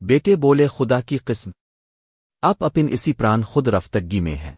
بیٹے بولے خدا کی قسم۔ آپ اپن اسی پران خود رفتگی میں ہیں۔